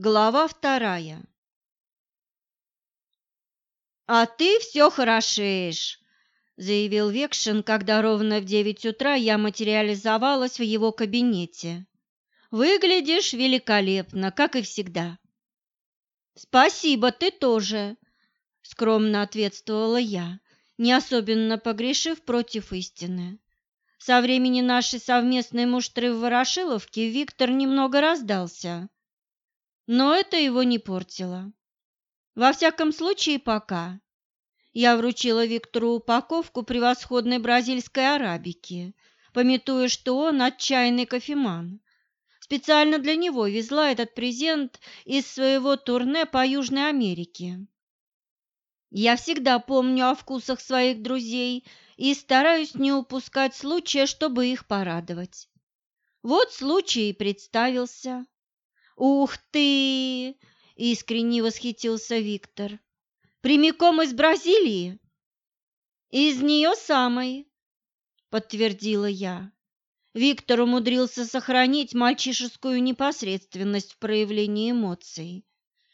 Глава вторая. «А ты все хорошеешь», – заявил Векшин, когда ровно в девять утра я материализовалась в его кабинете. «Выглядишь великолепно, как и всегда». «Спасибо, ты тоже», – скромно ответствовала я, не особенно погрешив против истины. Со времени нашей совместной муштры в Ворошиловке Виктор немного раздался но это его не портило. Во всяком случае, пока. Я вручила Виктору упаковку превосходной бразильской арабики, пометуя, что он отчаянный кофеман. Специально для него везла этот презент из своего турне по Южной Америке. Я всегда помню о вкусах своих друзей и стараюсь не упускать случая, чтобы их порадовать. Вот случай и представился. «Ух ты!» – искренне восхитился Виктор. «Прямиком из Бразилии?» «Из нее самой», – подтвердила я. Виктор умудрился сохранить мальчишескую непосредственность в проявлении эмоций.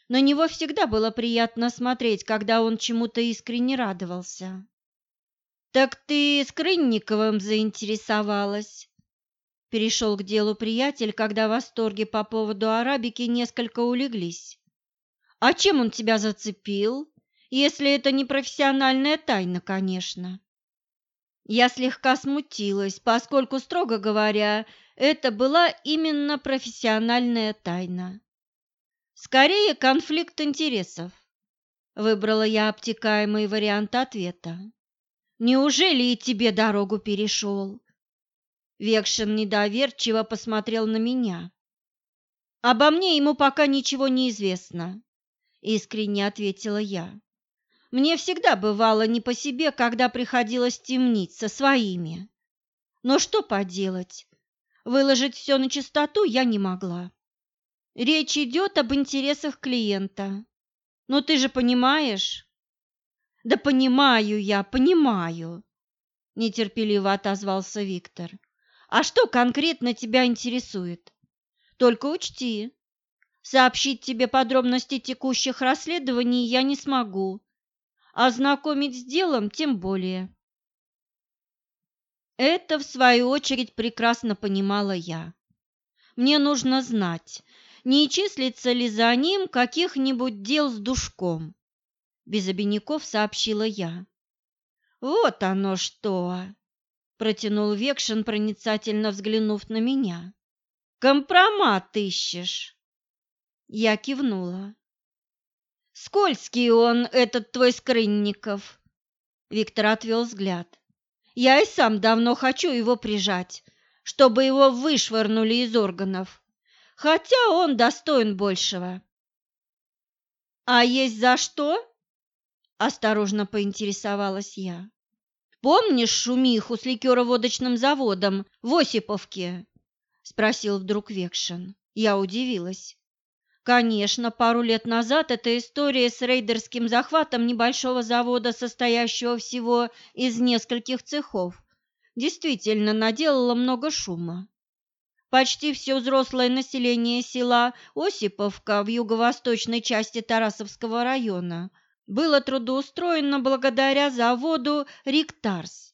На него всегда было приятно смотреть, когда он чему-то искренне радовался. «Так ты с Крынниковым заинтересовалась?» Перешел к делу приятель, когда восторги по поводу арабики несколько улеглись. «А чем он тебя зацепил? Если это не профессиональная тайна, конечно». Я слегка смутилась, поскольку, строго говоря, это была именно профессиональная тайна. Скорее, конфликт интересов. Выбрала я обтекаемый вариант ответа. Неужели и тебе дорогу перешел? Векшин недоверчиво посмотрел на меня. «Обо мне ему пока ничего не известно», — искренне ответила я. «Мне всегда бывало не по себе, когда приходилось темнить со своими. Но что поделать, выложить все на чистоту я не могла. Речь идет об интересах клиента. Но ты же понимаешь?» «Да понимаю я, понимаю», — нетерпеливо отозвался Виктор. А что конкретно тебя интересует? Только учти, сообщить тебе подробности текущих расследований я не смогу, а знакомить с делом тем более. Это, в свою очередь, прекрасно понимала я. Мне нужно знать, не числится ли за ним каких-нибудь дел с душком. Без обиняков сообщила я. Вот оно что! Протянул Векшин, проницательно взглянув на меня. Компромат ищешь? Я кивнула. Скользкий он, этот твой Скрынников. Виктор отвел взгляд. Я и сам давно хочу его прижать, чтобы его вышвырнули из органов. Хотя он достоин большего. А есть за что? Осторожно поинтересовалась я. Помнишь шумиху с ликероводочным заводом в Осиповке?» – спросил вдруг Векшин. Я удивилась. Конечно, пару лет назад эта история с рейдерским захватом небольшого завода, состоящего всего из нескольких цехов, действительно наделала много шума. Почти все взрослое население села Осиповка в юго-восточной части Тарасовского района – было трудоустроено благодаря заводу «Риктарс»,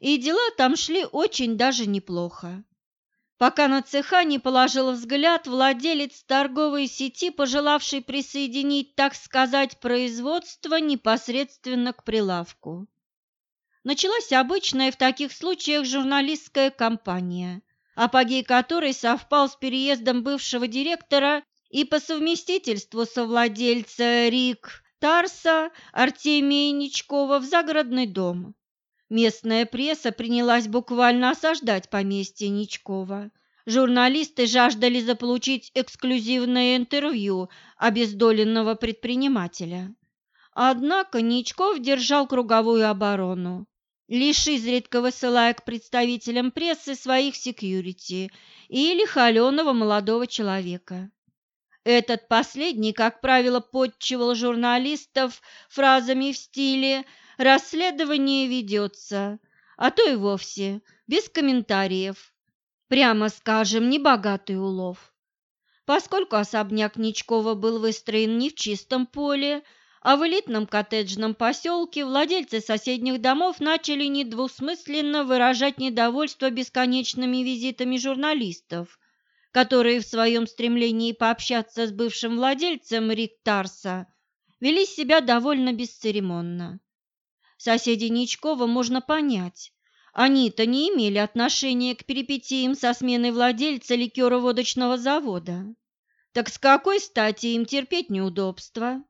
и дела там шли очень даже неплохо. Пока на цеха не положил взгляд владелец торговой сети, пожелавший присоединить, так сказать, производство непосредственно к прилавку. Началась обычная в таких случаях журналистская кампания, апогей которой совпал с переездом бывшего директора и по совместительству совладельца РИК Тарса Артемия Ничкова в загородный дом. Местная пресса принялась буквально осаждать поместье Ничкова. Журналисты жаждали заполучить эксклюзивное интервью обездоленного предпринимателя. Однако Ничков держал круговую оборону, лишь изредка высылая к представителям прессы своих секьюрити или холеного молодого человека. Этот последний, как правило, подчивал журналистов фразами в стиле «расследование ведется», а то и вовсе без комментариев. Прямо скажем, небогатый улов. Поскольку особняк Ничкова был выстроен не в чистом поле, а в элитном коттеджном поселке, владельцы соседних домов начали недвусмысленно выражать недовольство бесконечными визитами журналистов, которые в своем стремлении пообщаться с бывшим владельцем Риктарса вели себя довольно бесцеремонно. Соседи Ничкова можно понять. Они-то не имели отношения к перипетиям со сменой владельца ликероводочного завода. Так с какой стати им терпеть неудобства?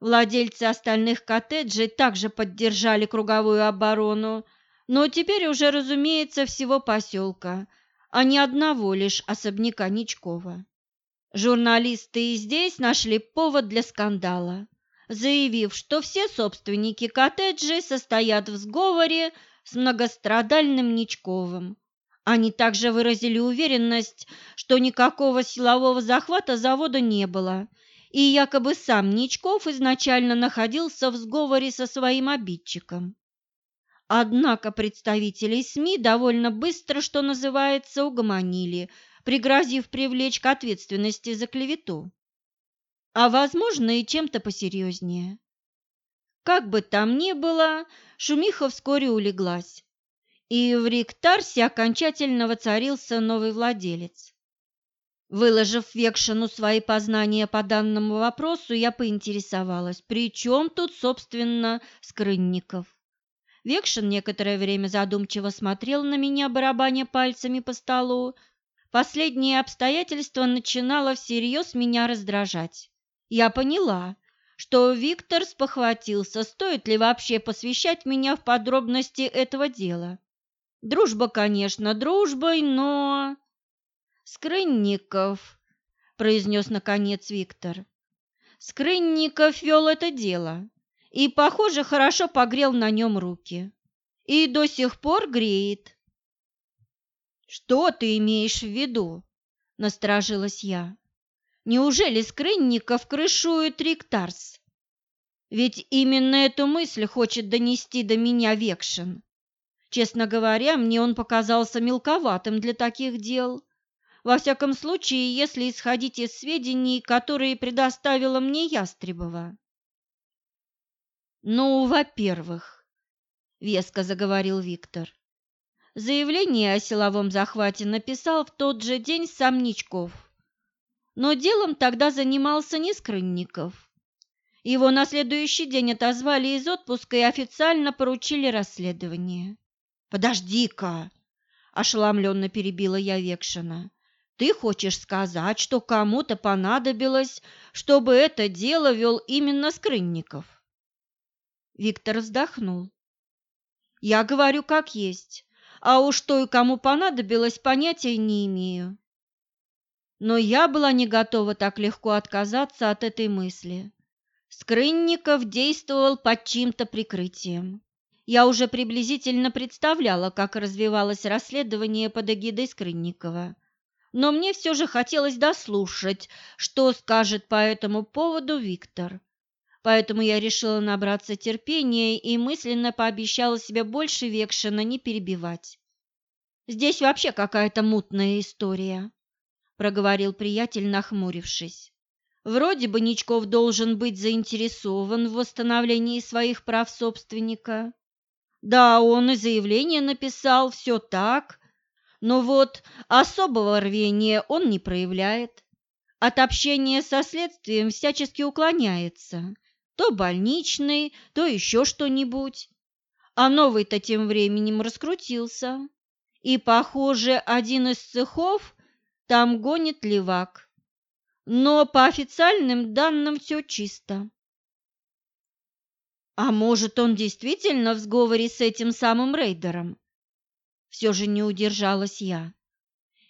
Владельцы остальных коттеджей также поддержали круговую оборону, но теперь уже, разумеется, всего поселка – а не одного лишь особняка Ничкова. Журналисты и здесь нашли повод для скандала, заявив, что все собственники коттеджей состоят в сговоре с многострадальным Ничковым. Они также выразили уверенность, что никакого силового захвата завода не было, и якобы сам Ничков изначально находился в сговоре со своим обидчиком. Однако представителей СМИ довольно быстро, что называется, угомонили, пригрозив привлечь к ответственности за клевету. А, возможно, и чем-то посерьезнее. Как бы там ни было, шумиха вскоре улеглась, и в Риктарсе окончательно воцарился новый владелец. Выложив Векшину свои познания по данному вопросу, я поинтересовалась, при чем тут, собственно, Скрынников. Векшин некоторое время задумчиво смотрел на меня, барабаня пальцами по столу. Последнее обстоятельство начинало всерьез меня раздражать. Я поняла, что Виктор спохватился, стоит ли вообще посвящать меня в подробности этого дела. Дружба, конечно, дружбой, но... «Скрынников», — произнес наконец Виктор. «Скрынников вел это дело и, похоже, хорошо погрел на нем руки. И до сих пор греет. «Что ты имеешь в виду?» – насторожилась я. «Неужели Скрынников крышует Риктарс? Ведь именно эту мысль хочет донести до меня Векшин. Честно говоря, мне он показался мелковатым для таких дел. Во всяком случае, если исходить из сведений, которые предоставила мне Ястребова. «Ну, во-первых», — веско заговорил Виктор, заявление о силовом захвате написал в тот же день сам Ничков. Но делом тогда занимался не Скрынников. Его на следующий день отозвали из отпуска и официально поручили расследование. «Подожди-ка!» – ошеломленно перебила я Векшина. «Ты хочешь сказать, что кому-то понадобилось, чтобы это дело вел именно Скрынников?» Виктор вздохнул. Я говорю как есть, а уж что и кому понадобилось, понятия не имею. Но я была не готова так легко отказаться от этой мысли. Скрынников действовал под чьим-то прикрытием. Я уже приблизительно представляла, как развивалось расследование под эгидой Скрынникова. Но мне все же хотелось дослушать, что скажет по этому поводу Виктор поэтому я решила набраться терпения и мысленно пообещала себе больше Векшина не перебивать. «Здесь вообще какая-то мутная история», – проговорил приятель, нахмурившись. «Вроде бы Ничков должен быть заинтересован в восстановлении своих прав собственника. Да, он и заявление написал, все так, но вот особого рвения он не проявляет. От общения со следствием всячески уклоняется, то больничный, то еще что-нибудь. А новый-то тем временем раскрутился. И, похоже, один из цехов там гонит левак. Но по официальным данным все чисто. А может, он действительно в сговоре с этим самым рейдером? Все же не удержалась я.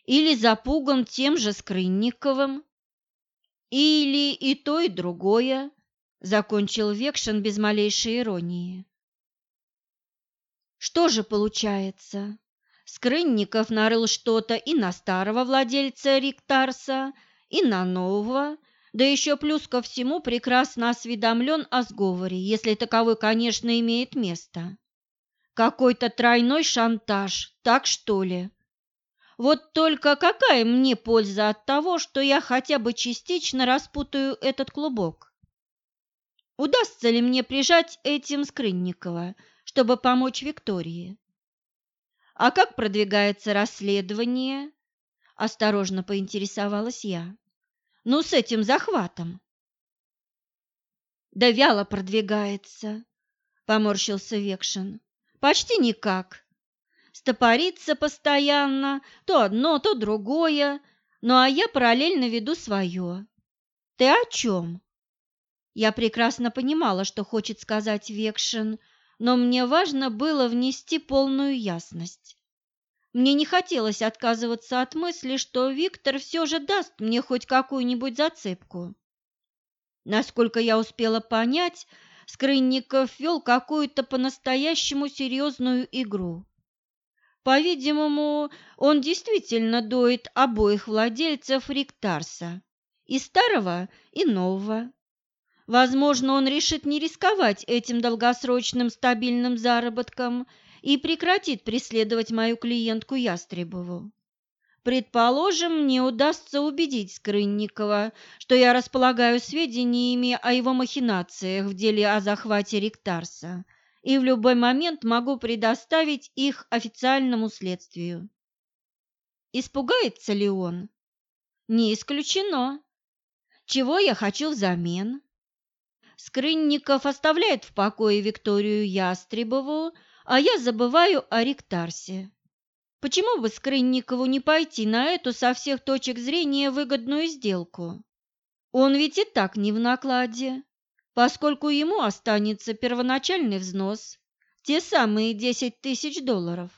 Или запуган тем же Скрынниковым? Или и то, и другое? Закончил Векшин без малейшей иронии. Что же получается? Скрынников нарыл что-то и на старого владельца Риктарса, и на нового, да еще плюс ко всему прекрасно осведомлен о сговоре, если таковой, конечно, имеет место. Какой-то тройной шантаж, так что ли? Вот только какая мне польза от того, что я хотя бы частично распутаю этот клубок? Удастся ли мне прижать этим Скрынникова, чтобы помочь Виктории? А как продвигается расследование? Осторожно поинтересовалась я. Ну, с этим захватом. Да вяло продвигается, поморщился Векшин. Почти никак. Стопорится постоянно, то одно, то другое, ну а я параллельно веду свое. Ты о чем? Я прекрасно понимала, что хочет сказать Векшин, но мне важно было внести полную ясность. Мне не хотелось отказываться от мысли, что Виктор все же даст мне хоть какую-нибудь зацепку. Насколько я успела понять, Скрынников вел какую-то по-настоящему серьезную игру. По-видимому, он действительно доит обоих владельцев Риктарса, и старого, и нового. Возможно, он решит не рисковать этим долгосрочным стабильным заработком и прекратит преследовать мою клиентку Ястребову. Предположим, мне удастся убедить Скрынникова, что я располагаю сведениями о его махинациях в деле о захвате Ректарса и в любой момент могу предоставить их официальному следствию. Испугается ли он? Не исключено. Чего я хочу взамен? Скрынников оставляет в покое Викторию Ястребову, а я забываю о Ректарсе. Почему бы Скрынникову не пойти на эту со всех точек зрения выгодную сделку? Он ведь и так не в накладе, поскольку ему останется первоначальный взнос, те самые 10 тысяч долларов.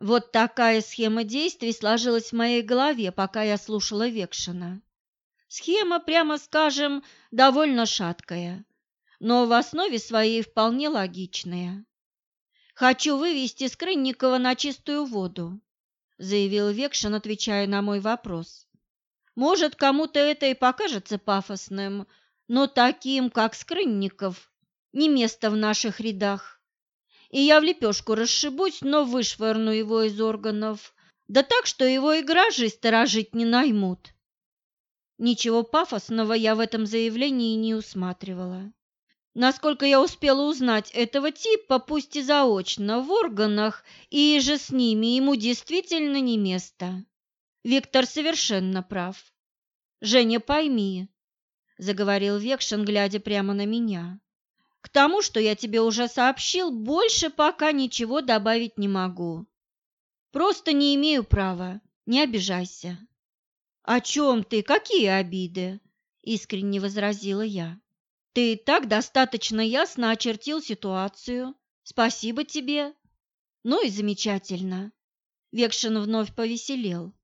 Вот такая схема действий сложилась в моей голове, пока я слушала Векшина. Схема, прямо скажем, довольно шаткая, но в основе своей вполне логичная. «Хочу вывести Скрынникова на чистую воду», – заявил Векшин, отвечая на мой вопрос. «Может, кому-то это и покажется пафосным, но таким, как Скрынников, не место в наших рядах. И я в лепешку расшибусь, но вышвырну его из органов, да так, что его и гаражи сторожить не наймут». Ничего пафосного я в этом заявлении не усматривала. Насколько я успела узнать этого типа, пусть и заочно, в органах, и же с ними ему действительно не место. Виктор совершенно прав. «Женя, пойми», — заговорил Векшин, глядя прямо на меня. «К тому, что я тебе уже сообщил, больше пока ничего добавить не могу. Просто не имею права, не обижайся». «О чем ты? Какие обиды?» – искренне возразила я. Ты так достаточно ясно очертил ситуацию. Спасибо тебе. Ну и замечательно. Векшин вновь повеселел.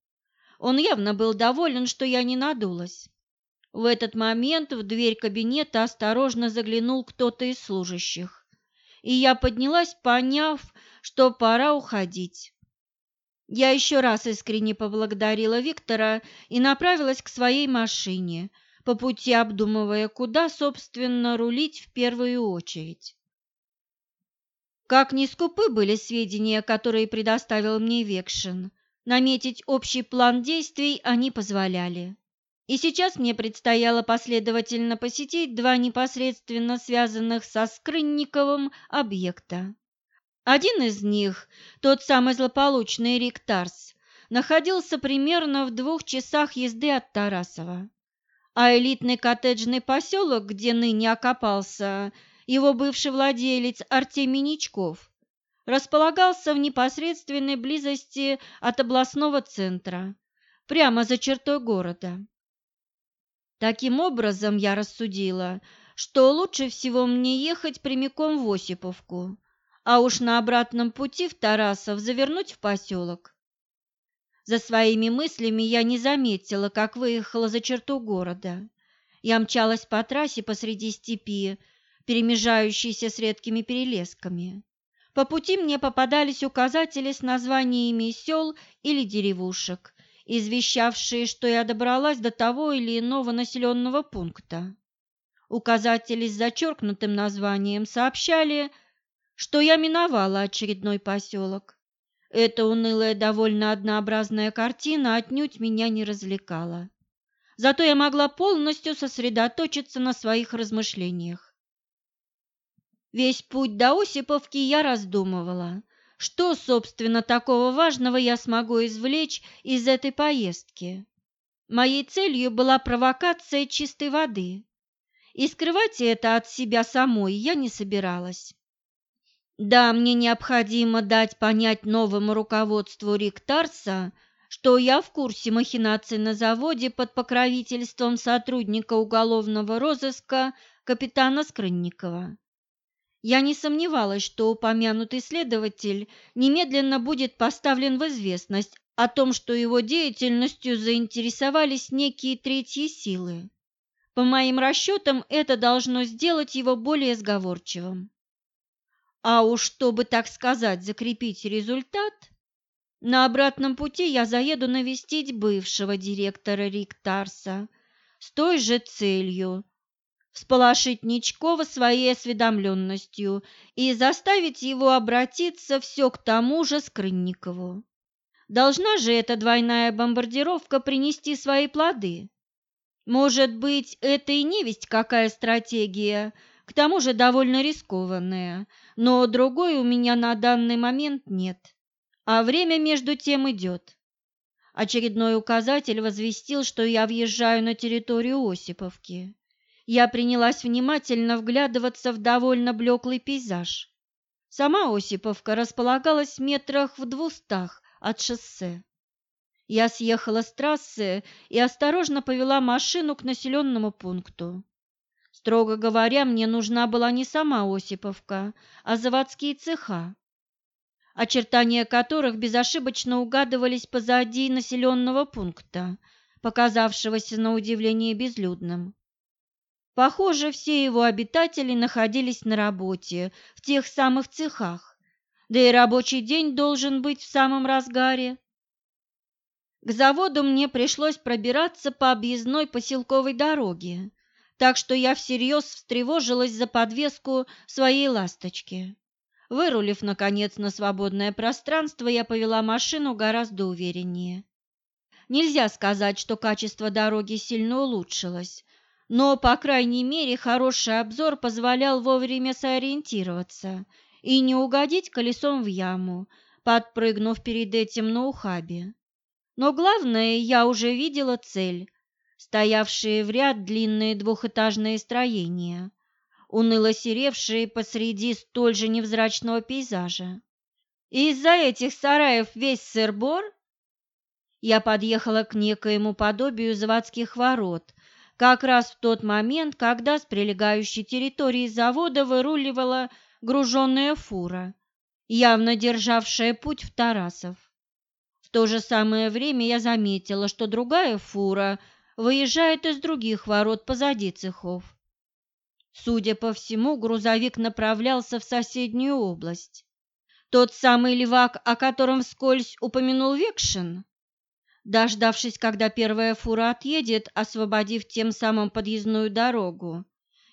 Он явно был доволен, что я не надулась. В этот момент в дверь кабинета осторожно заглянул кто-то из служащих, и я поднялась, поняв, что пора уходить. Я еще раз искренне поблагодарила Виктора и направилась к своей машине, по пути обдумывая, куда, собственно, рулить в первую очередь. Как ни скупы были сведения, которые предоставил мне Векшин, наметить общий план действий они позволяли. И сейчас мне предстояло последовательно посетить два непосредственно связанных со Скрынниковым объекта. Один из них, тот самый злополучный Риктарс, находился примерно в двух часах езды от Тарасова а элитный коттеджный поселок, где ныне окопался его бывший владелец Артемий Ничков, располагался в непосредственной близости от областного центра, прямо за чертой города. Таким образом, я рассудила, что лучше всего мне ехать прямиком в Осиповку, а уж на обратном пути в Тарасов завернуть в поселок. За своими мыслями я не заметила, как выехала за черту города. Я мчалась по трассе посреди степи, перемежающейся с редкими перелесками. По пути мне попадались указатели с названиями сел или деревушек, извещавшие, что я добралась до того или иного населенного пункта. Указатели с зачеркнутым названием сообщали, что я миновала очередной поселок. Эта унылая, довольно однообразная картина отнюдь меня не развлекала. Зато я могла полностью сосредоточиться на своих размышлениях. Весь путь до Осиповки я раздумывала, что, собственно, такого важного я смогу извлечь из этой поездки. Моей целью была провокация чистой воды, и скрывать это от себя самой я не собиралась. Да, мне необходимо дать понять новому руководству Риктарса, что я в курсе махинаций на заводе под покровительством сотрудника уголовного розыска капитана Скрынникова. Я не сомневалась, что упомянутый следователь немедленно будет поставлен в известность о том, что его деятельностью заинтересовались некие третьи силы. По моим расчетам, это должно сделать его более сговорчивым. А уж чтобы, так сказать, закрепить результат, на обратном пути я заеду навестить бывшего директора Риктарса с той же целью – всполошить Ничкова своей осведомленностью и заставить его обратиться все к тому же Скрынникову. Должна же эта двойная бомбардировка принести свои плоды. Может быть, это и не весть какая стратегия – к тому же довольно рискованная, но другой у меня на данный момент нет, а время между тем идет. Очередной указатель возвестил, что я въезжаю на территорию Осиповки. Я принялась внимательно вглядываться в довольно блеклый пейзаж. Сама Осиповка располагалась в метрах в двухстах от шоссе. Я съехала с трассы и осторожно повела машину к населенному пункту. Строго говоря, мне нужна была не сама Осиповка, а заводские цеха, очертания которых безошибочно угадывались позади населенного пункта, показавшегося на удивление безлюдным. Похоже, все его обитатели находились на работе в тех самых цехах, да и рабочий день должен быть в самом разгаре. К заводу мне пришлось пробираться по объездной поселковой дороге, так что я всерьез встревожилась за подвеску своей ласточки. Вырулив, наконец, на свободное пространство, я повела машину гораздо увереннее. Нельзя сказать, что качество дороги сильно улучшилось, но, по крайней мере, хороший обзор позволял вовремя сориентироваться и не угодить колесом в яму, подпрыгнув перед этим на ухабе. Но главное, я уже видела цель, стоявшие в ряд длинные двухэтажные строения, уныло серевшие посреди столь же невзрачного пейзажа. Из-за этих сараев весь сыр-бор я подъехала к некоему подобию заводских ворот, как раз в тот момент, когда с прилегающей территории завода выруливала груженная фура, явно державшая путь в Тарасов. В то же самое время я заметила, что другая фура – выезжает из других ворот позади цехов. Судя по всему, грузовик направлялся в соседнюю область. Тот самый левак, о котором вскользь упомянул Векшин? Дождавшись, когда первая фура отъедет, освободив тем самым подъездную дорогу,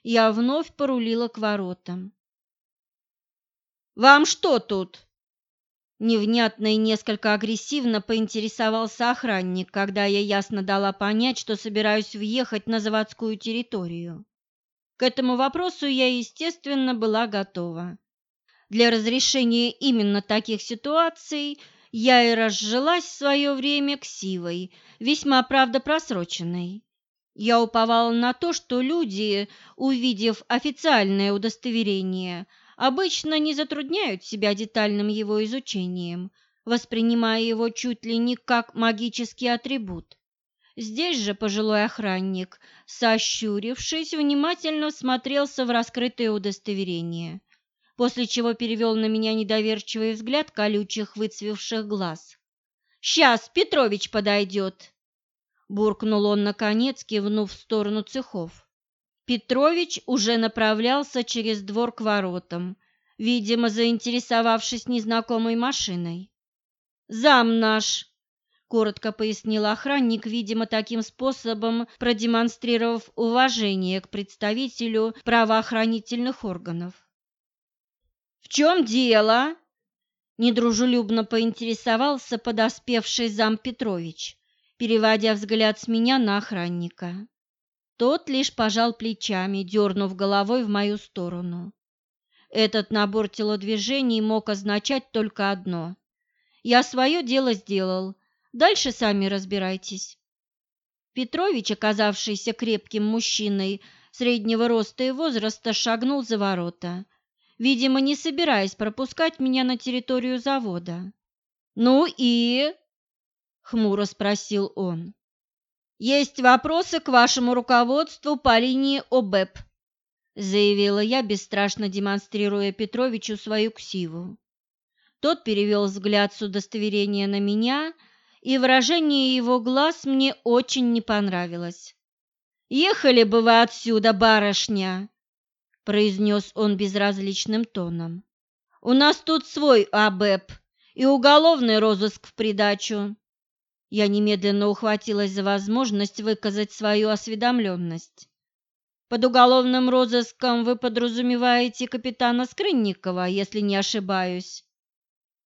я вновь порулила к воротам. «Вам что тут?» Невнятно и несколько агрессивно поинтересовался охранник, когда я ясно дала понять, что собираюсь въехать на заводскую территорию. К этому вопросу я, естественно, была готова. Для разрешения именно таких ситуаций я и разжилась в свое время ксивой, весьма правда просроченной. Я уповала на то, что люди, увидев официальное удостоверение, обычно не затрудняют себя детальным его изучением, воспринимая его чуть ли не как магический атрибут. Здесь же пожилой охранник, сощурившись, внимательно смотрелся в раскрытое удостоверение, после чего перевел на меня недоверчивый взгляд колючих выцвевших глаз. «Сейчас Петрович подойдет!» Буркнул он, наконец, кивнув в сторону цехов. Петрович уже направлялся через двор к воротам, видимо, заинтересовавшись незнакомой машиной. «Зам наш!» – коротко пояснил охранник, видимо, таким способом продемонстрировав уважение к представителю правоохранительных органов. «В чем дело?» Недружелюбно поинтересовался подоспевший зам Петрович, переводя взгляд с меня на охранника. Тот лишь пожал плечами, дернув головой в мою сторону. Этот набор телодвижений мог означать только одно. Я свое дело сделал, дальше сами разбирайтесь. Петрович, оказавшийся крепким мужчиной среднего роста и возраста, шагнул за ворота видимо, не собираясь пропускать меня на территорию завода. «Ну и?» – хмуро спросил он. «Есть вопросы к вашему руководству по линии ОБЭП», – заявила я, бесстрашно демонстрируя Петровичу свою ксиву. Тот перевел взгляд с удостоверения на меня, и выражение его глаз мне очень не понравилось. «Ехали бы вы отсюда, барышня!» произнес он безразличным тоном. «У нас тут свой АБЭП и уголовный розыск в придачу». Я немедленно ухватилась за возможность выказать свою осведомленность. «Под уголовным розыском вы подразумеваете капитана Скрынникова, если не ошибаюсь?»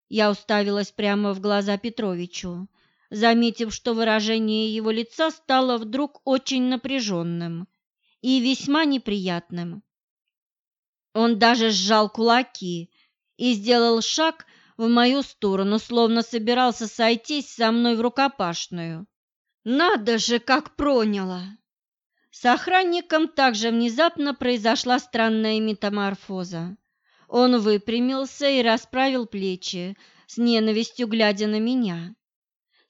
Я уставилась прямо в глаза Петровичу, заметив, что выражение его лица стало вдруг очень напряженным и весьма неприятным. Он даже сжал кулаки и сделал шаг в мою сторону, словно собирался сойтись со мной в рукопашную. Надо же, как проняло! С охранником также внезапно произошла странная метаморфоза. Он выпрямился и расправил плечи, с ненавистью глядя на меня.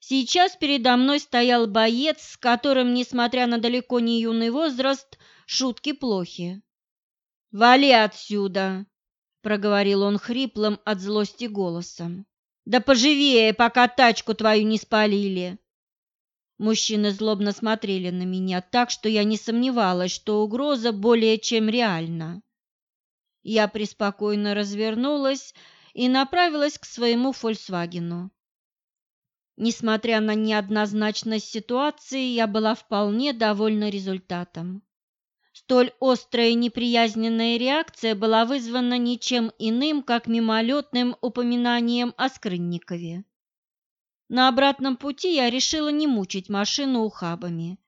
Сейчас передо мной стоял боец, с которым, несмотря на далеко не юный возраст, шутки плохи. «Вали отсюда!» – проговорил он хриплым от злости голосом. «Да поживее, пока тачку твою не спалили!» Мужчины злобно смотрели на меня так, что я не сомневалась, что угроза более чем реальна. Я преспокойно развернулась и направилась к своему «Фольксвагену». Несмотря на неоднозначность ситуации, я была вполне довольна результатом. Столь острая неприязненная реакция была вызвана ничем иным, как мимолетным упоминанием о Скрынникове. На обратном пути я решила не мучить машину ухабами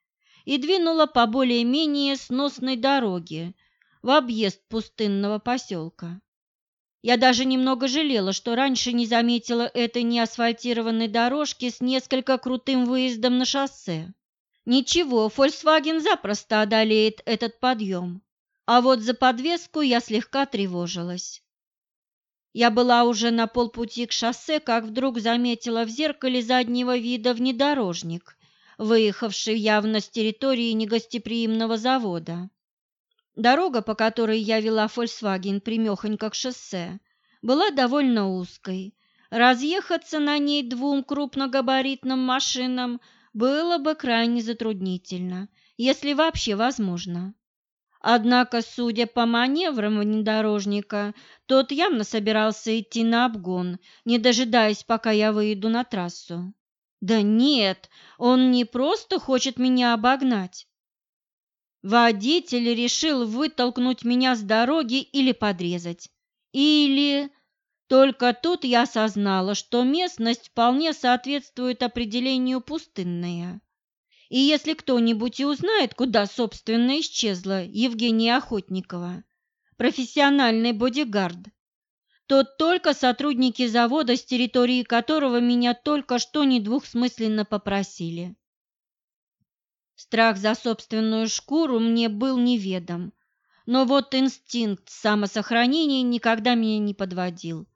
и двинула по более-менее сносной дороге в объезд пустынного поселка. Я даже немного жалела, что раньше не заметила этой неасфальтированной дорожки с несколько крутым выездом на шоссе. Ничего, Volkswagen запросто одолеет этот подъем, а вот за подвеску я слегка тревожилась. Я была уже на полпути к шоссе, как вдруг заметила в зеркале заднего вида внедорожник, выехавший явно с территории негостеприимного завода. Дорога, по которой я вела Volkswagen примехонько к шоссе, была довольно узкой. Разъехаться на ней двум крупногабаритным машинам – было бы крайне затруднительно, если вообще возможно. Однако, судя по маневрам внедорожника, тот явно собирался идти на обгон, не дожидаясь, пока я выйду на трассу. Да нет, он не просто хочет меня обогнать. Водитель решил вытолкнуть меня с дороги или подрезать. Или только тут я осознала, что местность вполне соответствует определению пустынная. И если кто-нибудь и узнает, куда, собственно, исчезла Евгения Охотникова, профессиональный бодигард, то только сотрудники завода, с территории которого меня только что недвусмысленно попросили. Страх за собственную шкуру мне был неведом, но вот инстинкт самосохранения никогда меня не подводил.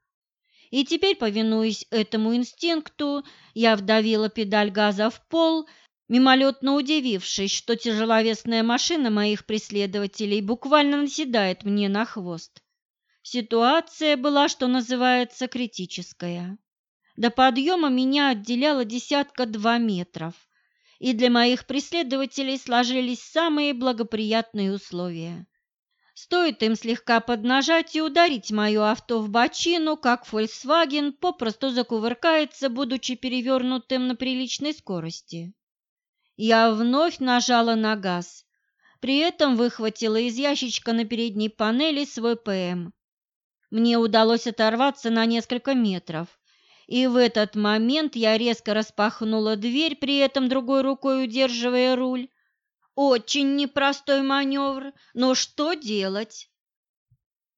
И теперь, повинуясь этому инстинкту, я вдавила педаль газа в пол, мимолетно удивившись, что тяжеловесная машина моих преследователей буквально наседает мне на хвост. Ситуация была, что называется, критическая. До подъема меня отделяло десятка-два метров, и для моих преследователей сложились самые благоприятные условия. Стоит им слегка поднажать и ударить мое авто в бочину, как Volkswagen попросту закувыркается, будучи перевернутым на приличной скорости. Я вновь нажала на газ, при этом выхватила из ящичка на передней панели свой ПМ. Мне удалось оторваться на несколько метров, и в этот момент я резко распахнула дверь, при этом другой рукой удерживая руль. Очень непростой маневр, но что делать?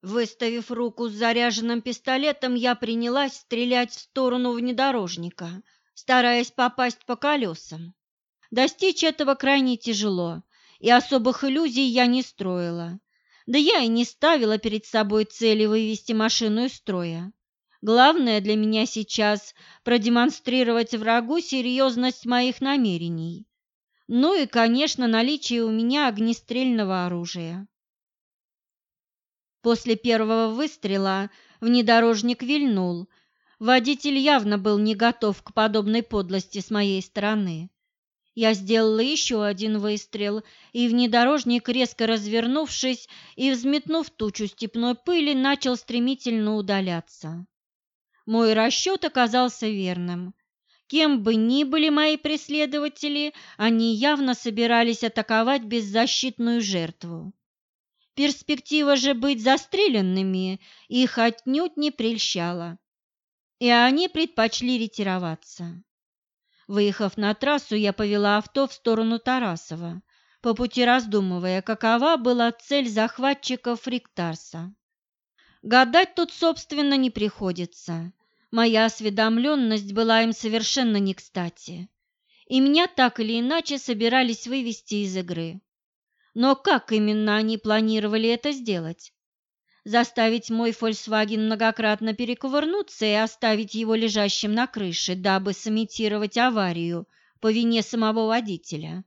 Выставив руку с заряженным пистолетом, я принялась стрелять в сторону внедорожника, стараясь попасть по колесам. Достичь этого крайне тяжело, и особых иллюзий я не строила. Да я и не ставила перед собой цели вывести машину из строя. Главное для меня сейчас продемонстрировать врагу серьезность моих намерений. Ну и, конечно, наличие у меня огнестрельного оружия. После первого выстрела внедорожник вильнул. Водитель явно был не готов к подобной подлости с моей стороны. Я сделала еще один выстрел, и внедорожник, резко развернувшись и взметнув тучу степной пыли, начал стремительно удаляться. Мой расчет оказался верным. Кем бы ни были мои преследователи, они явно собирались атаковать беззащитную жертву. Перспектива же быть застреленными их отнюдь не прельщала, и они предпочли ретироваться. Выехав на трассу, я повела авто в сторону Тарасова, по пути раздумывая, какова была цель захватчиков Риктарса. Гадать тут, собственно, не приходится. Моя осведомленность была им совершенно не кстати, и меня так или иначе собирались вывести из игры. Но как именно они планировали это сделать? заставить мой Volkswagen многократно перекувырнуться и оставить его лежащим на крыше, дабы сымитировать аварию по вине самого водителя.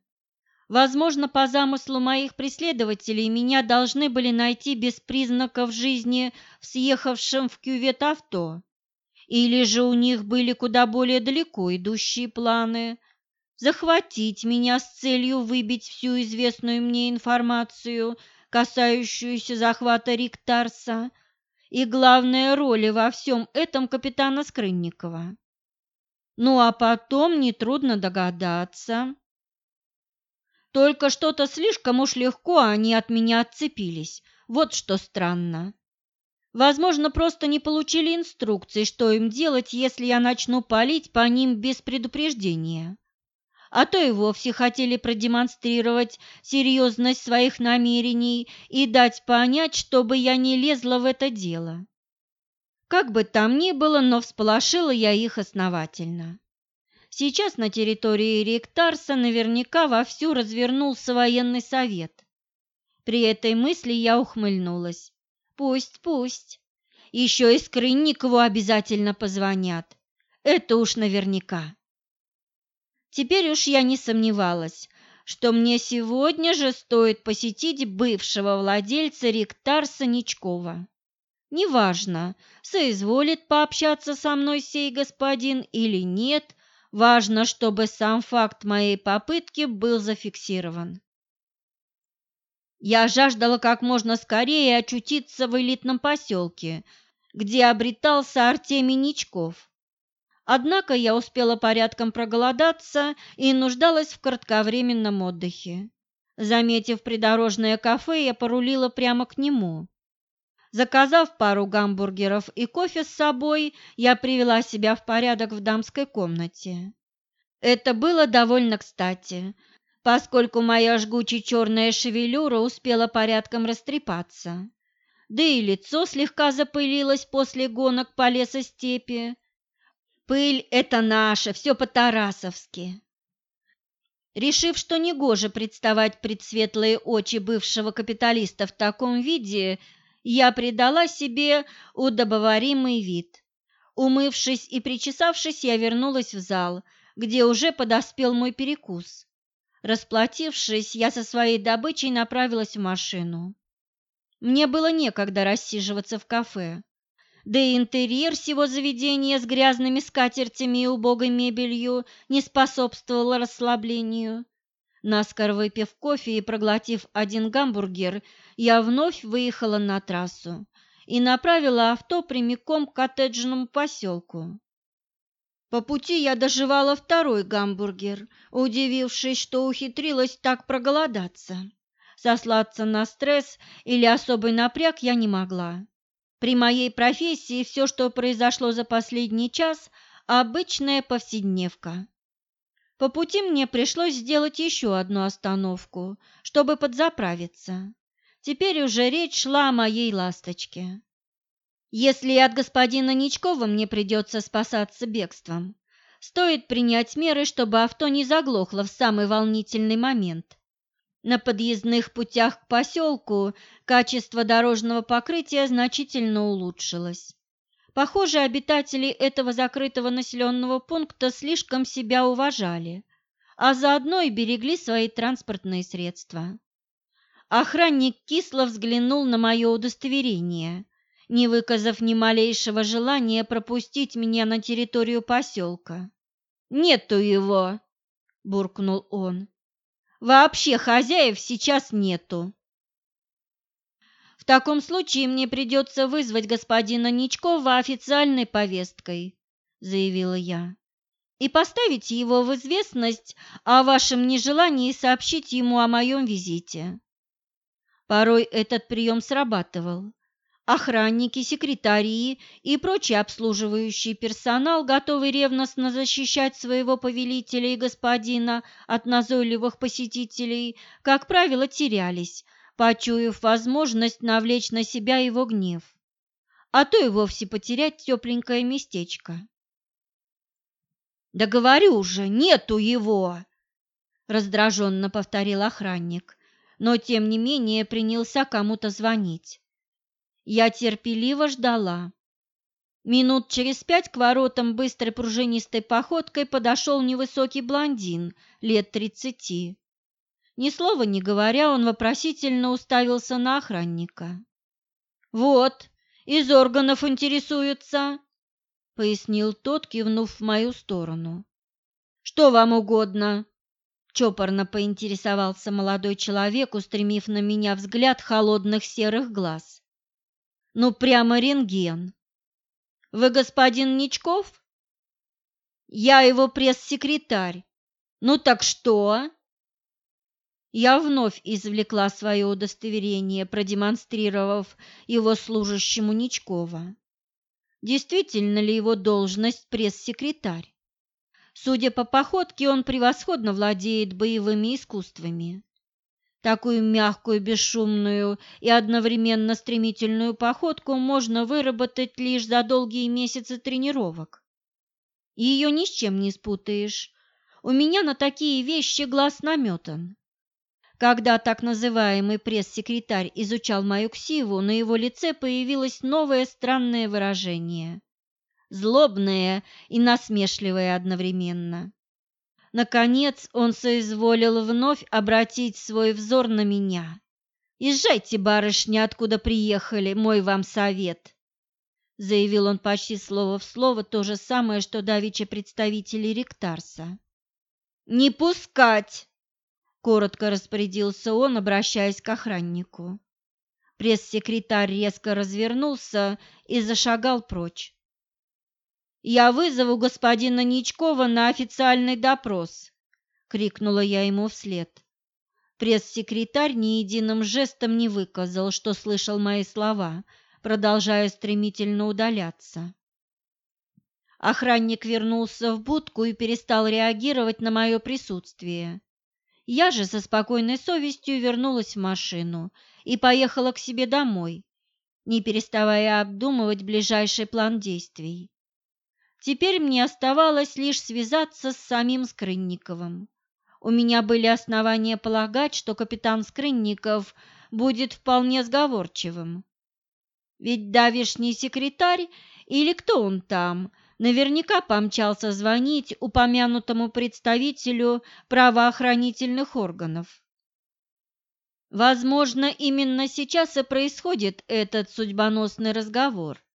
Возможно, по замыслу моих преследователей меня должны были найти без признаков жизни в съехавшем в кювет авто. Или же у них были куда более далеко идущие планы захватить меня с целью выбить всю известную мне информацию – касающуюся захвата Риктарса, и главная роль во всем этом капитана Скрынникова. Ну а потом нетрудно догадаться. Только что-то слишком уж легко они от меня отцепились, вот что странно. Возможно, просто не получили инструкций, что им делать, если я начну палить по ним без предупреждения а то и вовсе хотели продемонстрировать серьезность своих намерений и дать понять, чтобы я не лезла в это дело. Как бы там ни было, но всполошила я их основательно. Сейчас на территории Ректарса наверняка вовсю развернулся военный совет. При этой мысли я ухмыльнулась. Пусть, пусть. Еще и Скрынникову обязательно позвонят. Это уж наверняка. Теперь уж я не сомневалась, что мне сегодня же стоит посетить бывшего владельца Ректарса Ничкова. Неважно, соизволит пообщаться со мной сей господин или нет, важно, чтобы сам факт моей попытки был зафиксирован. Я жаждала как можно скорее очутиться в элитном поселке, где обретался Артемий Ничков. Однако я успела порядком проголодаться и нуждалась в кратковременном отдыхе. Заметив придорожное кафе, я порулила прямо к нему. Заказав пару гамбургеров и кофе с собой, я привела себя в порядок в дамской комнате. Это было довольно кстати, поскольку моя жгучая черная шевелюра успела порядком растрепаться. Да и лицо слегка запылилось после гонок по лесостепи, Пыль – это наша, все по-тарасовски. Решив, что негоже представать пред светлые очи бывшего капиталиста в таком виде, я придала себе удобоваримый вид. Умывшись и причесавшись, я вернулась в зал, где уже подоспел мой перекус. Расплатившись, я со своей добычей направилась в машину. Мне было некогда рассиживаться в кафе да и интерьер всего заведения с грязными скатертями и убогой мебелью не способствовал расслаблению. Наскоро выпив кофе и проглотив один гамбургер, я вновь выехала на трассу и направила авто прямиком к коттеджному поселку. По пути я доживала второй гамбургер, удивившись, что ухитрилась так проголодаться. Сослаться на стресс или особый напряг я не могла. При моей профессии все, что произошло за последний час – обычная повседневка. По пути мне пришлось сделать еще одну остановку, чтобы подзаправиться. Теперь уже речь шла о моей ласточке. Если от господина Ничкова мне придется спасаться бегством, стоит принять меры, чтобы авто не заглохло в самый волнительный момент. На подъездных путях к поселку качество дорожного покрытия значительно улучшилось. Похоже, обитатели этого закрытого населенного пункта слишком себя уважали, а заодно и берегли свои транспортные средства. Охранник кисло взглянул на мое удостоверение, не выказав ни малейшего желания пропустить меня на территорию поселка. «Нету его!» – буркнул он. Вообще хозяев сейчас нету. В таком случае мне придется вызвать господина Ничкова официальной повесткой, заявила я, и поставить его в известность о вашем нежелании сообщить ему о моем визите. Порой этот прием срабатывал. Охранники, секретарии и прочий обслуживающий персонал, готовый ревностно защищать своего повелителя и господина от назойливых посетителей, как правило, терялись, почуяв возможность навлечь на себя его гнев, а то и вовсе потерять тепленькое местечко. «Да говорю же, нету его!» – раздраженно повторил охранник, но тем не менее принялся кому-то звонить. Я терпеливо ждала. Минут через пять к воротам быстрой пружинистой походкой подошел невысокий блондин лет тридцати. Ни слова не говоря, он вопросительно уставился на охранника. «Вот, из органов интересуются», — пояснил тот, кивнув в мою сторону. «Что вам угодно?» Чопорно поинтересовался молодой человек, устремив на меня взгляд холодных серых глаз. Ну, прямо рентген. Вы господин Ничков? Я его пресс-секретарь. Ну так что? Я вновь извлекла свое удостоверение, продемонстрировав его служащему Ничкова. Действительно ли его должность пресс-секретарь? Судя по походке, он превосходно владеет боевыми искусствами. Такую мягкую, бесшумную и одновременно стремительную походку можно выработать лишь за долгие месяцы тренировок. Ее ни с чем не спутаешь. У меня на такие вещи глаз наметан. Когда так называемый пресс-секретарь изучал мою ксиву, на его лице появилось новое странное выражение. Злобное и насмешливое одновременно. Наконец он соизволил вновь обратить свой взор на меня. «Езжайте, барышня, откуда приехали, мой вам совет!» Заявил он почти слово в слово то же самое, что давеча представители Ректарса. «Не пускать!» – коротко распорядился он, обращаясь к охраннику. Пресс-секретарь резко развернулся и зашагал прочь. «Я вызову господина Ничкова на официальный допрос!» — крикнула я ему вслед. Пресс-секретарь ни единым жестом не выказал, что слышал мои слова, продолжая стремительно удаляться. Охранник вернулся в будку и перестал реагировать на мое присутствие. Я же со спокойной совестью вернулась в машину и поехала к себе домой, не переставая обдумывать ближайший план действий. Теперь мне оставалось лишь связаться с самим Скрынниковым. У меня были основания полагать, что капитан Скрынников будет вполне сговорчивым. Ведь давишний секретарь или кто он там, наверняка помчался звонить упомянутому представителю правоохранительных органов. Возможно, именно сейчас и происходит этот судьбоносный разговор.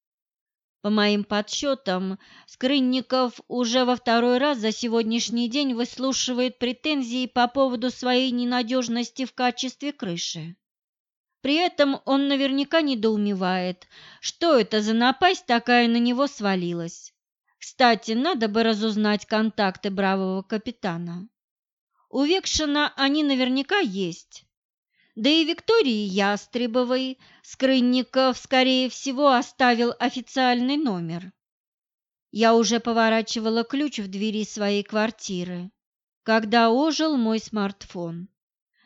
По моим подсчетам, Скрынников уже во второй раз за сегодняшний день выслушивает претензии по поводу своей ненадежности в качестве крыши. При этом он наверняка недоумевает, что это за напасть такая на него свалилась. Кстати, надо бы разузнать контакты бравого капитана. У Векшина они наверняка есть. Да и Виктории Ястребовой Скрынников, скорее всего, оставил официальный номер. Я уже поворачивала ключ в двери своей квартиры, когда ожил мой смартфон.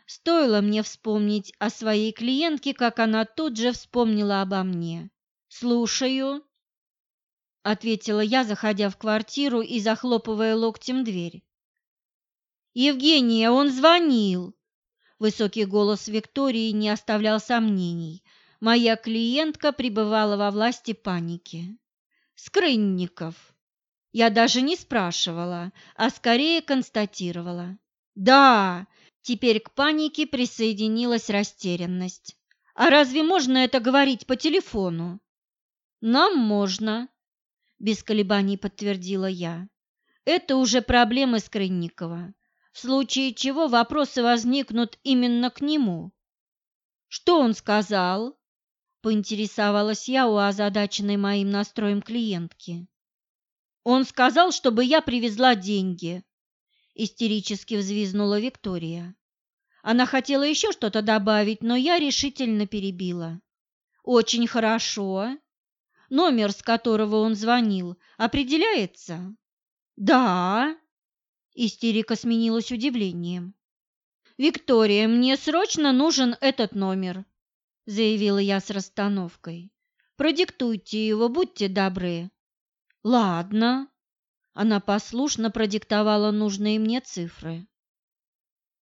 Стоило мне вспомнить о своей клиентке, как она тут же вспомнила обо мне. «Слушаю», — ответила я, заходя в квартиру и захлопывая локтем дверь. «Евгения, он звонил!» Высокий голос Виктории не оставлял сомнений. Моя клиентка пребывала во власти паники. Скрынников. Я даже не спрашивала, а скорее констатировала. Да, теперь к панике присоединилась растерянность. А разве можно это говорить по телефону? Нам можно, без колебаний подтвердила я. Это уже проблемы Скрынникова, в случае чего вопросы возникнут именно к нему. Что он сказал? поинтересовалась я у озадаченной моим настроем клиентки. Он сказал, чтобы я привезла деньги, истерически взвизгнула Виктория. Она хотела еще что-то добавить, но я решительно перебила. Очень хорошо. Номер, с которого он звонил, определяется? Да. Истерика сменилась удивлением. Виктория, мне срочно нужен этот номер заявила я с расстановкой. Продиктуйте его, будьте добры. Ладно. Она послушно продиктовала нужные мне цифры.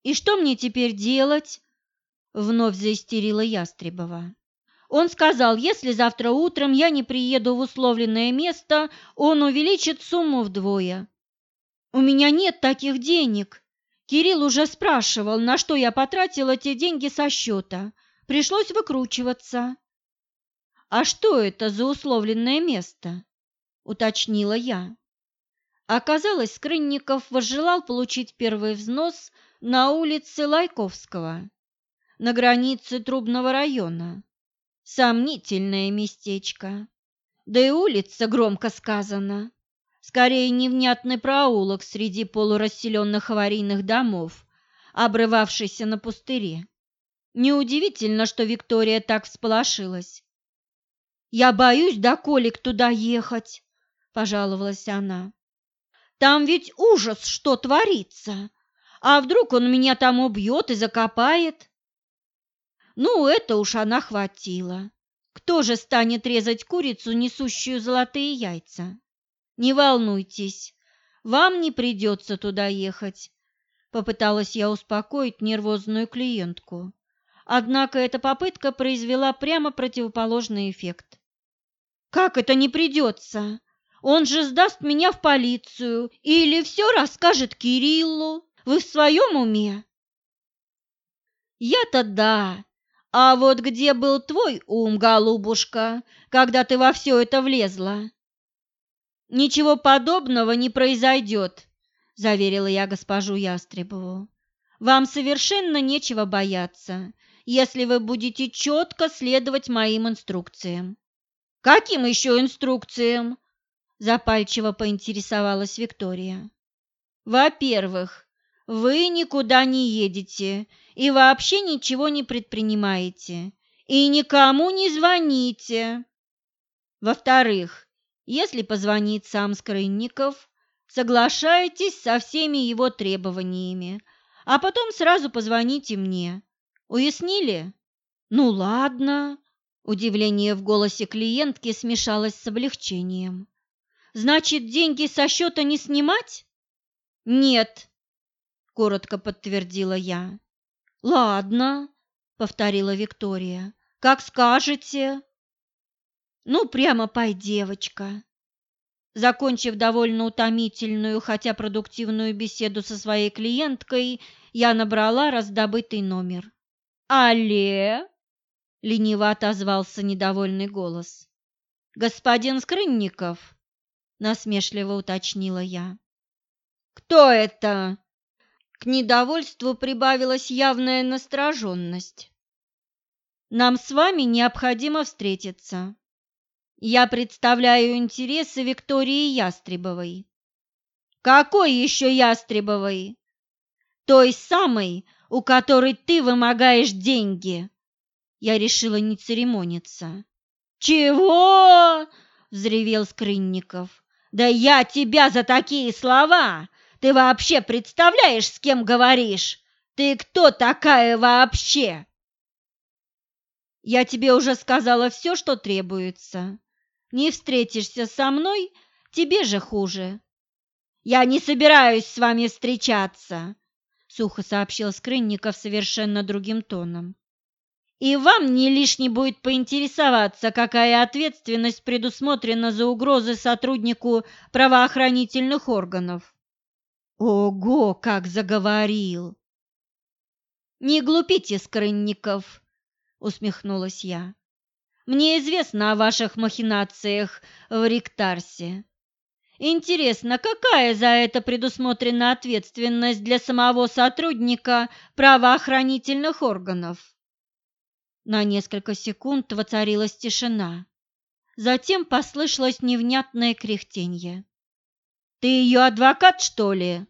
И что мне теперь делать? Вновь заистерила Ястребова. Он сказал, если завтра утром я не приеду в условленное место, он увеличит сумму вдвое. У меня нет таких денег. Кирилл уже спрашивал, на что я потратила те деньги со счета. Пришлось выкручиваться. «А что это за условленное место?» – уточнила я. Оказалось, Скрынников возжелал получить первый взнос на улице Лайковского, на границе Трубного района. Сомнительное местечко. Да и улица громко сказана. Скорее, невнятный проулок среди полурасселенных аварийных домов, обрывавшийся на пустыре. Неудивительно, что Виктория так всполошилась. «Я боюсь до Колик туда ехать», – пожаловалась она. «Там ведь ужас, что творится! А вдруг он меня там убьет и закопает?» Ну, это уж она хватила. Кто же станет резать курицу, несущую золотые яйца? Не волнуйтесь, вам не придется туда ехать, попыталась я успокоить нервозную клиентку. Однако эта попытка произвела прямо противоположный эффект. «Как это не придется? Он же сдаст меня в полицию или все расскажет Кириллу. Вы в своем уме?» «Я-то да. А вот где был твой ум, голубушка, когда ты во все это влезла?» «Ничего подобного не произойдет», – заверила я госпожу Ястребову. «Вам совершенно нечего бояться если вы будете четко следовать моим инструкциям. Каким еще инструкциям? Запальчиво поинтересовалась Виктория. Во-первых, вы никуда не едете и вообще ничего не предпринимаете, и никому не звоните. Во-вторых, если позвонит сам Скрынников, соглашайтесь со всеми его требованиями, а потом сразу позвоните мне. Уяснили? Ну ладно. Удивление в голосе клиентки смешалось с облегчением. Значит, деньги со счета не снимать? Нет, коротко подтвердила я. Ладно, повторила Виктория. Как скажете. Ну, прямо пой, девочка. Закончив довольно утомительную, хотя продуктивную беседу со своей клиенткой, я набрала раздобытый номер. «Алле!» – лениво отозвался недовольный голос. «Господин Скрынников?» – насмешливо уточнила я. «Кто это?» К недовольству прибавилась явная настороженность. «Нам с вами необходимо встретиться. Я представляю интересы Виктории Ястребовой». «Какой еще Ястребовой?» Той самой, у которой ты вымогаешь деньги. Я решила не церемониться. «Чего?» – взревел Скрынников. «Да я тебя за такие слова! Ты вообще представляешь, с кем говоришь? Ты кто такая вообще?» «Я тебе уже сказала все, что требуется. Не встретишься со мной, тебе же хуже». «Я не собираюсь с вами встречаться», – сухо сообщил Скрынников совершенно другим тоном. И вам не лишне будет поинтересоваться, какая ответственность предусмотрена за угрозы сотруднику правоохранительных органов. Ого, как заговорил! Не глупите, Скрынников, усмехнулась я. Мне известно о ваших махинациях в Ректарсе. Интересно, какая за это предусмотрена ответственность для самого сотрудника правоохранительных органов? На несколько секунд воцарилась тишина. Затем послышалось невнятное кряхтенье. «Ты ее адвокат, что ли?»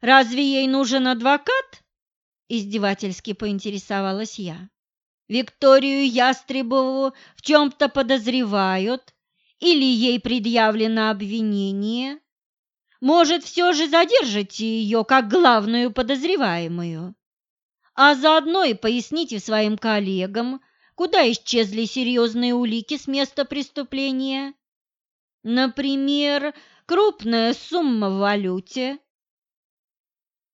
«Разве ей нужен адвокат?» Издевательски поинтересовалась я. «Викторию Ястребову в чем-то подозревают или ей предъявлено обвинение? Может, все же задержите ее как главную подозреваемую?» а заодно и поясните своим коллегам, куда исчезли серьезные улики с места преступления. Например, крупная сумма в валюте.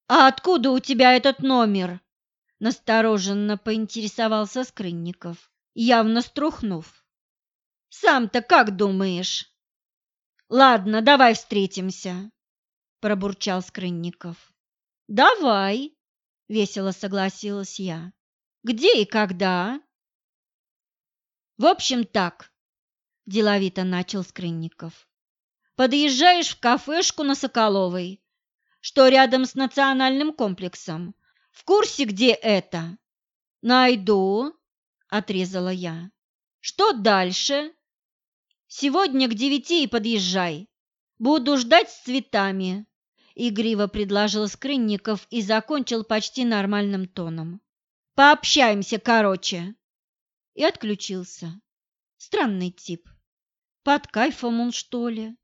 «А откуда у тебя этот номер?» – настороженно поинтересовался Скрынников, явно струхнув. «Сам-то как думаешь?» «Ладно, давай встретимся», – пробурчал Скрынников. «Давай», — весело согласилась я. «Где и когда?» «В общем, так», — деловито начал Скрынников. «Подъезжаешь в кафешку на Соколовой, что рядом с национальным комплексом. В курсе, где это?» «Найду», — отрезала я. «Что дальше?» «Сегодня к девяти и подъезжай. Буду ждать с цветами игриво предложил Скрынников и закончил почти нормальным тоном. Пообщаемся, короче. И отключился. Странный тип. Под кайфом он, что ли?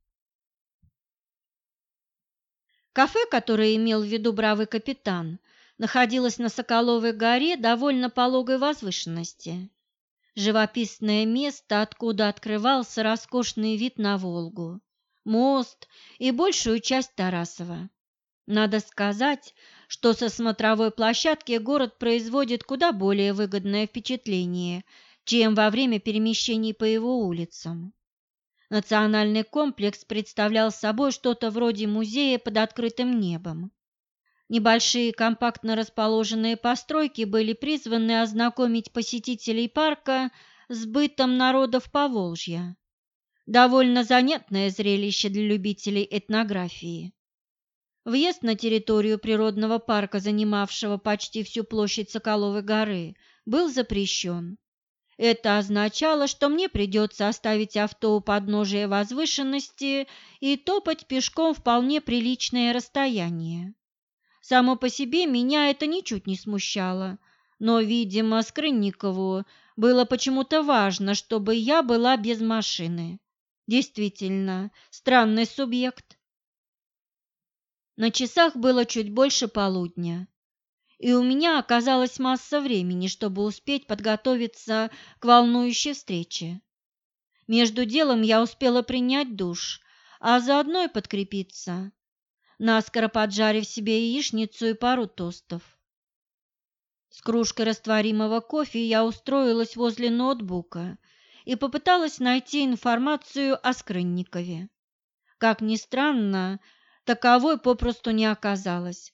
Кафе, которое имел в виду бравый капитан, находилось на Соколовой горе довольно пологой возвышенности. Живописное место, откуда открывался роскошный вид на Волгу мост и большую часть Тарасова. Надо сказать, что со смотровой площадки город производит куда более выгодное впечатление, чем во время перемещений по его улицам. Национальный комплекс представлял собой что-то вроде музея под открытым небом. Небольшие компактно расположенные постройки были призваны ознакомить посетителей парка с бытом народов Поволжья. Довольно занятное зрелище для любителей этнографии. Въезд на территорию природного парка, занимавшего почти всю площадь Соколовой горы, был запрещен. Это означало, что мне придется оставить авто у подножия возвышенности и топать пешком вполне приличное расстояние. Само по себе меня это ничуть не смущало, но, видимо, Скрынникову было почему-то важно, чтобы я была без машины. Действительно, странный субъект. На часах было чуть больше полудня, и у меня оказалась масса времени, чтобы успеть подготовиться к волнующей встрече. Между делом я успела принять душ, а заодно и подкрепиться, наскоро поджарив себе яичницу и пару тостов. С кружкой растворимого кофе я устроилась возле ноутбука и попыталась найти информацию о Скрынникове. Как ни странно, таковой попросту не оказалось.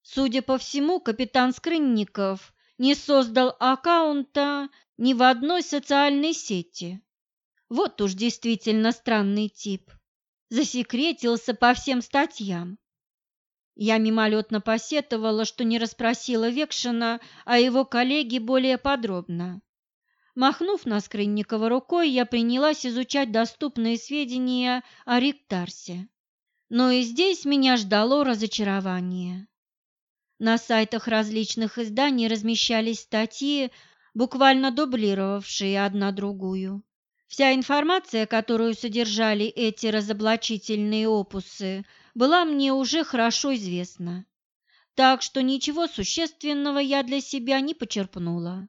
Судя по всему, капитан Скрынников не создал аккаунта ни в одной социальной сети. Вот уж действительно странный тип. Засекретился по всем статьям. Я мимолетно посетовала, что не расспросила Векшина о его коллеге более подробно. Махнув на Скрынникова рукой, я принялась изучать доступные сведения о Риктарсе. Но и здесь меня ждало разочарование. На сайтах различных изданий размещались статьи, буквально дублировавшие одна другую. Вся информация, которую содержали эти разоблачительные опусы, была мне уже хорошо известна, так что ничего существенного я для себя не почерпнула.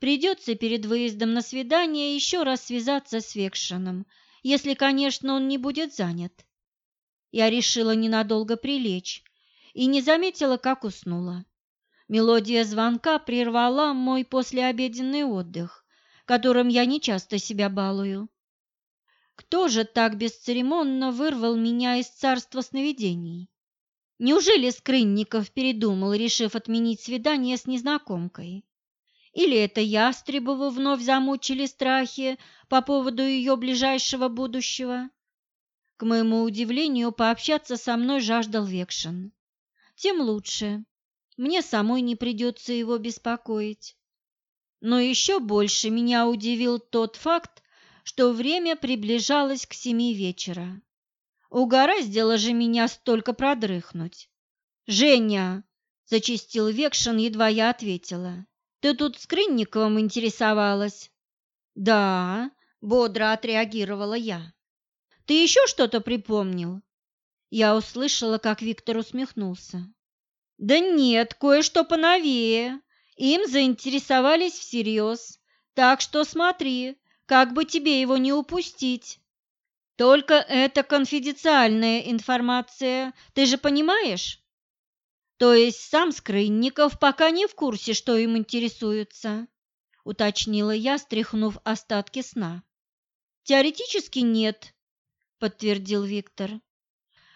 Придется перед выездом на свидание еще раз связаться с Векшином, если, конечно, он не будет занят. Я решила ненадолго прилечь и не заметила, как уснула. Мелодия звонка прервала мой послеобеденный отдых, которым я нечасто себя балую. Кто же так бесцеремонно вырвал меня из царства сновидений? Неужели Скрынников передумал, решив отменить свидание с незнакомкой? Или это Ястребову вновь замучили страхи по поводу ее ближайшего будущего? К моему удивлению, пообщаться со мной жаждал Векшин. Тем лучше. Мне самой не придется его беспокоить. Но еще больше меня удивил тот факт, что время приближалось к семи вечера. Угораздило же меня столько продрыхнуть. «Женя!» – зачистил Векшин, едва я ответила. Ты тут с Крынниковым интересовалась?» «Да», — бодро отреагировала я. «Ты еще что-то припомнил?» Я услышала, как Виктор усмехнулся. «Да нет, кое-что поновее. Им заинтересовались всерьез. Так что смотри, как бы тебе его не упустить. Только это конфиденциальная информация, ты же понимаешь?» То есть сам Скрынников пока не в курсе, что им интересуется, уточнила я, стряхнув остатки сна. Теоретически нет, подтвердил Виктор.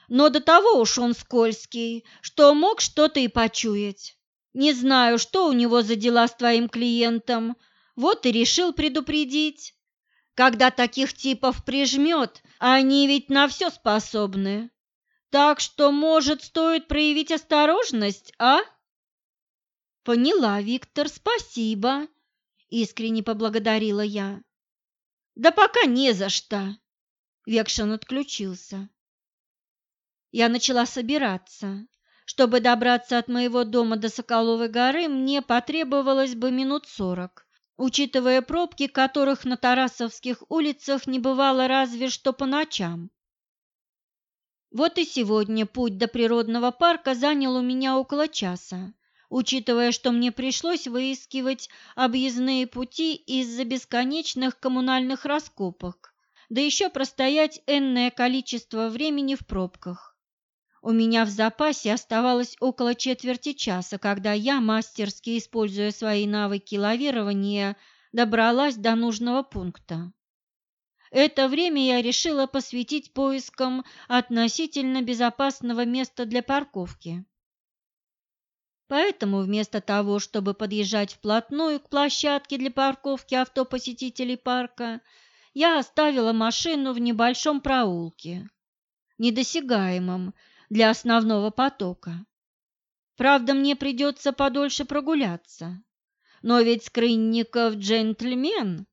Но до того уж он скользкий, что мог что-то и почуять. Не знаю, что у него за дела с твоим клиентом, вот и решил предупредить. Когда таких типов прижмет, они ведь на все способны. Так что, может, стоит проявить осторожность, а? Поняла, Виктор, спасибо, искренне поблагодарила я. Да пока не за что. Векшин отключился. Я начала собираться. Чтобы добраться от моего дома до Соколовой горы, мне потребовалось бы минут сорок, учитывая пробки, которых на Тарасовских улицах не бывало разве что по ночам. Вот и сегодня путь до природного парка занял у меня около часа, учитывая, что мне пришлось выискивать объездные пути из-за бесконечных коммунальных раскопок, да еще простоять энное количество времени в пробках. У меня в запасе оставалось около четверти часа, когда я, мастерски используя свои навыки лавирования, добралась до нужного пункта. Это время я решила посвятить поискам относительно безопасного места для парковки. Поэтому вместо того, чтобы подъезжать вплотную к площадке для парковки авто посетителей парка, я оставила машину в небольшом проулке, недосягаемом для основного потока. Правда, мне придется подольше прогуляться. Но ведь Скрынников джентльмен,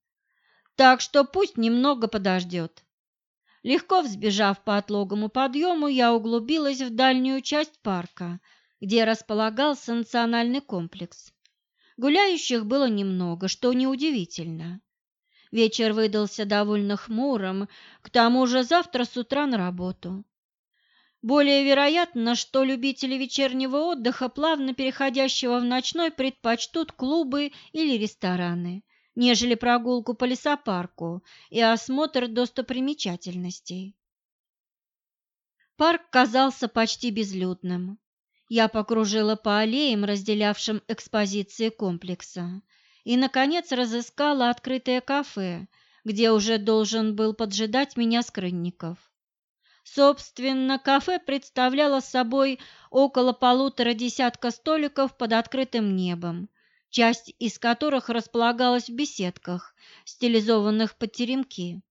так что пусть немного подождет. Легко взбежав по отлогому подъему, я углубилась в дальнюю часть парка, где располагался национальный комплекс. Гуляющих было немного, что неудивительно. Вечер выдался довольно хмурым, к тому же завтра с утра на работу. Более вероятно, что любители вечернего отдыха, плавно переходящего в ночной, предпочтут клубы или рестораны – нежели прогулку по лесопарку и осмотр достопримечательностей. Парк казался почти безлюдным. Я покружила по аллеям, разделявшим экспозиции комплекса, и, наконец, разыскала открытое кафе, где уже должен был поджидать меня Скрынников. Собственно, кафе представляло собой около полутора десятка столиков под открытым небом, часть из которых располагалась в беседках, стилизованных под теремки.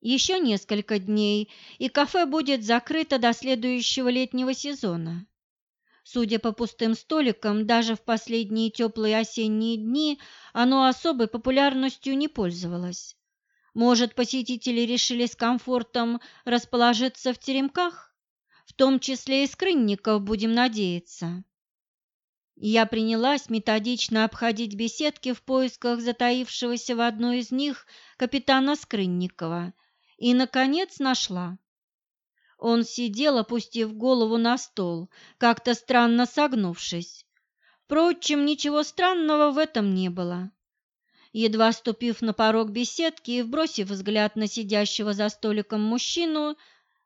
Еще несколько дней, и кафе будет закрыто до следующего летнего сезона. Судя по пустым столикам, даже в последние теплые осенние дни оно особой популярностью не пользовалось. Может, посетители решили с комфортом расположиться в теремках? В том числе и скрынников, будем надеяться. Я принялась методично обходить беседки в поисках затаившегося в одной из них капитана Скрынникова и, наконец, нашла. Он сидел, опустив голову на стол, как-то странно согнувшись. Впрочем, ничего странного в этом не было. Едва ступив на порог беседки и вбросив взгляд на сидящего за столиком мужчину,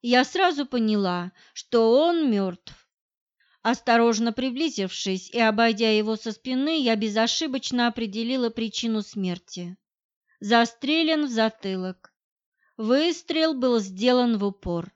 я сразу поняла, что он мертв. Осторожно приблизившись и обойдя его со спины, я безошибочно определила причину смерти. Застрелен в затылок. Выстрел был сделан в упор.